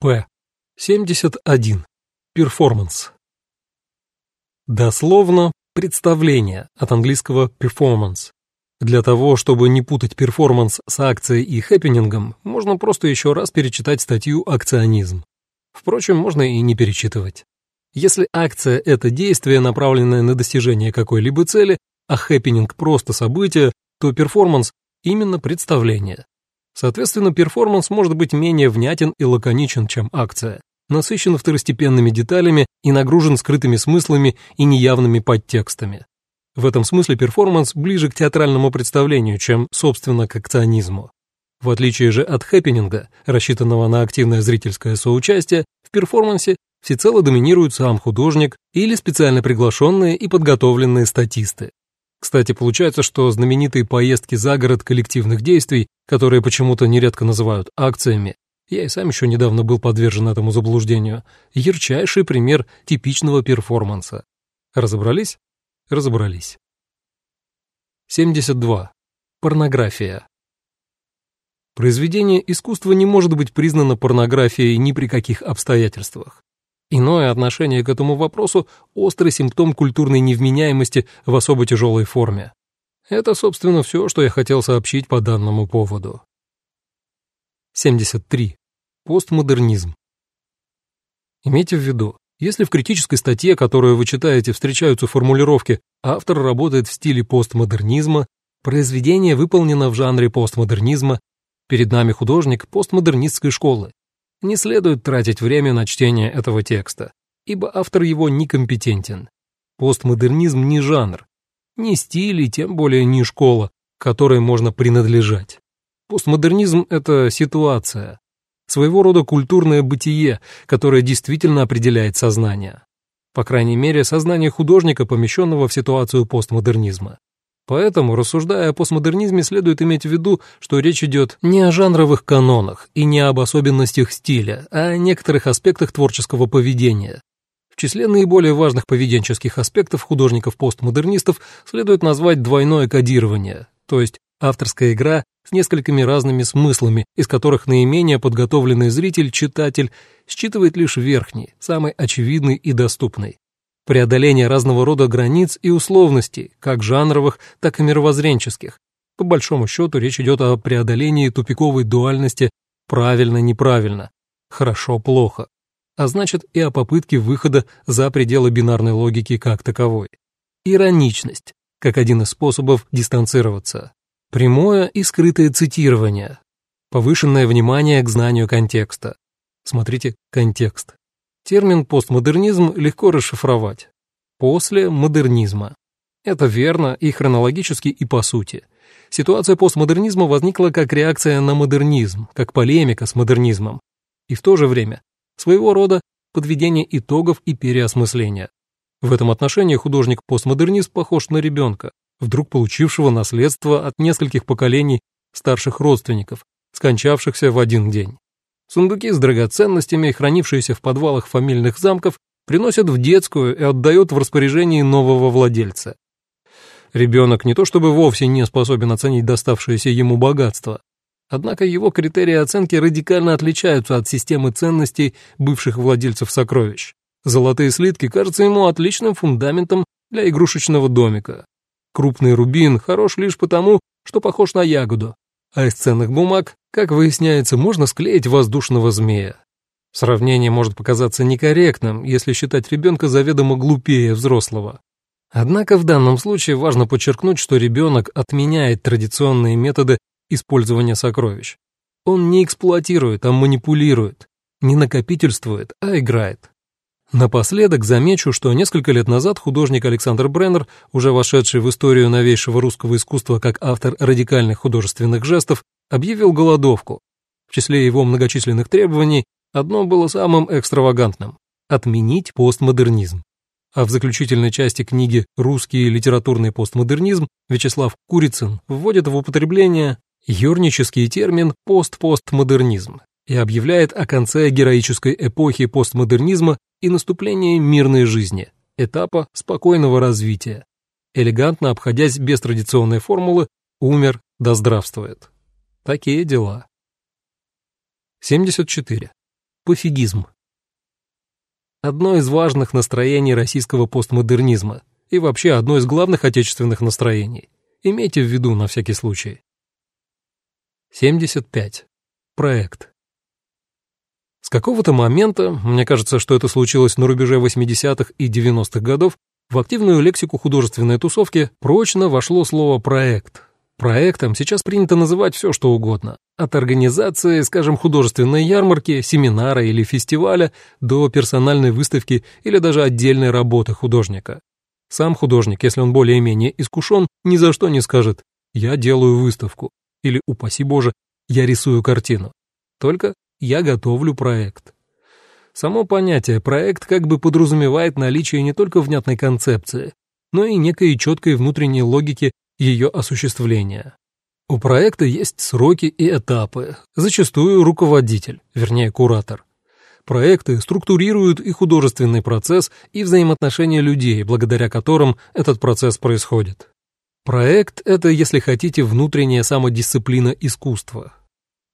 П. 71. Перформанс. Дословно представление от английского performance. Для того, чтобы не путать перформанс с акцией и хэппенингом, можно просто еще раз перечитать статью «Акционизм». Впрочем, можно и не перечитывать. Если акция — это действие, направленное на достижение какой-либо цели, а хэппенинг — просто событие, то перформанс — именно представление. Соответственно, перформанс может быть менее внятен и лаконичен, чем акция, насыщен второстепенными деталями и нагружен скрытыми смыслами и неявными подтекстами. В этом смысле перформанс ближе к театральному представлению, чем, собственно, к акционизму. В отличие же от хэппенинга, рассчитанного на активное зрительское соучастие, в перформансе всецело доминирует сам художник или специально приглашенные и подготовленные статисты. Кстати, получается, что знаменитые поездки за город коллективных действий, которые почему-то нередко называют акциями, я и сам еще недавно был подвержен этому заблуждению, ярчайший пример типичного перформанса. Разобрались? Разобрались. 72. Порнография. Произведение искусства не может быть признано порнографией ни при каких обстоятельствах. Иное отношение к этому вопросу – острый симптом культурной невменяемости в особо тяжелой форме. Это, собственно, все, что я хотел сообщить по данному поводу. 73. Постмодернизм. Имейте в виду, если в критической статье, которую вы читаете, встречаются формулировки «автор работает в стиле постмодернизма», «произведение выполнено в жанре постмодернизма», «перед нами художник постмодернистской школы», не следует тратить время на чтение этого текста, ибо автор его некомпетентен. Постмодернизм не жанр, не стиль и тем более не школа, которой можно принадлежать. Постмодернизм — это ситуация, своего рода культурное бытие, которое действительно определяет сознание. По крайней мере, сознание художника, помещенного в ситуацию постмодернизма. Поэтому, рассуждая о постмодернизме, следует иметь в виду, что речь идет не о жанровых канонах и не об особенностях стиля, а о некоторых аспектах творческого поведения. В числе наиболее важных поведенческих аспектов художников-постмодернистов следует назвать двойное кодирование, то есть авторская игра с несколькими разными смыслами, из которых наименее подготовленный зритель, читатель, считывает лишь верхний, самый очевидный и доступный преодоление разного рода границ и условностей, как жанровых, так и мировоззренческих. По большому счету речь идет о преодолении тупиковой дуальности правильно-неправильно, хорошо-плохо, а значит и о попытке выхода за пределы бинарной логики как таковой. Ироничность, как один из способов дистанцироваться. Прямое и скрытое цитирование. Повышенное внимание к знанию контекста. Смотрите контекст. Термин «постмодернизм» легко расшифровать. После модернизма. Это верно и хронологически, и по сути. Ситуация постмодернизма возникла как реакция на модернизм, как полемика с модернизмом. И в то же время своего рода подведение итогов и переосмысления. В этом отношении художник-постмодернист похож на ребенка, вдруг получившего наследство от нескольких поколений старших родственников, скончавшихся в один день. Сундуки с драгоценностями, хранившиеся в подвалах фамильных замков, приносят в детскую и отдают в распоряжение нового владельца. Ребенок не то чтобы вовсе не способен оценить доставшееся ему богатство, однако его критерии оценки радикально отличаются от системы ценностей бывших владельцев сокровищ. Золотые слитки кажутся ему отличным фундаментом для игрушечного домика. Крупный рубин хорош лишь потому, что похож на ягоду, а из ценных бумаг, как выясняется, можно склеить воздушного змея. Сравнение может показаться некорректным, если считать ребенка заведомо глупее взрослого. Однако в данном случае важно подчеркнуть, что ребенок отменяет традиционные методы использования сокровищ. Он не эксплуатирует, а манипулирует, не накопительствует, а играет. Напоследок замечу, что несколько лет назад художник Александр Бреннер, уже вошедший в историю новейшего русского искусства как автор радикальных художественных жестов, объявил голодовку. В числе его многочисленных требований одно было самым экстравагантным – отменить постмодернизм. А в заключительной части книги «Русский литературный постмодернизм» Вячеслав Курицын вводит в употребление юрнический термин «постпостмодернизм» и объявляет о конце героической эпохи постмодернизма и наступлении мирной жизни, этапа спокойного развития. Элегантно обходясь без традиционной формулы «умер, да здравствует». Такие дела. 74. Пофигизм. Одно из важных настроений российского постмодернизма и вообще одно из главных отечественных настроений. Имейте в виду на всякий случай. 75. Проект. С какого-то момента, мне кажется, что это случилось на рубеже 80-х и 90-х годов, в активную лексику художественной тусовки прочно вошло слово «проект». Проектом сейчас принято называть все, что угодно. От организации, скажем, художественной ярмарки, семинара или фестиваля до персональной выставки или даже отдельной работы художника. Сам художник, если он более-менее искушен, ни за что не скажет «я делаю выставку» или, упаси Боже, «я рисую картину». Только «я готовлю проект». Само понятие «проект» как бы подразумевает наличие не только внятной концепции, но и некой четкой внутренней логики ее осуществления. У проекта есть сроки и этапы, зачастую руководитель, вернее куратор. Проекты структурируют и художественный процесс, и взаимоотношения людей, благодаря которым этот процесс происходит. Проект — это, если хотите, внутренняя самодисциплина искусства.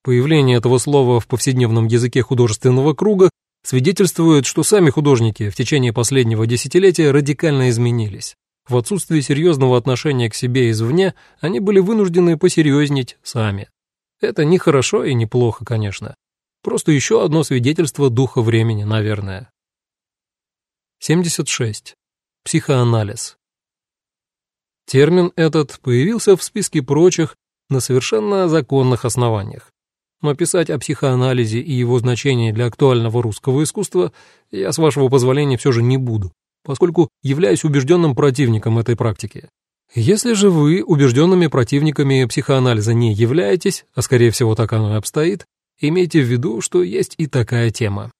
Появление этого слова в повседневном языке художественного круга свидетельствует, что сами художники в течение последнего десятилетия радикально изменились. В отсутствии серьезного отношения к себе извне они были вынуждены посерьезнить сами. Это не хорошо и не плохо, конечно. Просто еще одно свидетельство духа времени, наверное. 76. Психоанализ. Термин этот появился в списке прочих на совершенно законных основаниях. Но писать о психоанализе и его значении для актуального русского искусства я, с вашего позволения, все же не буду, поскольку являюсь убежденным противником этой практики. Если же вы убежденными противниками психоанализа не являетесь, а скорее всего так оно и обстоит, имейте в виду, что есть и такая тема.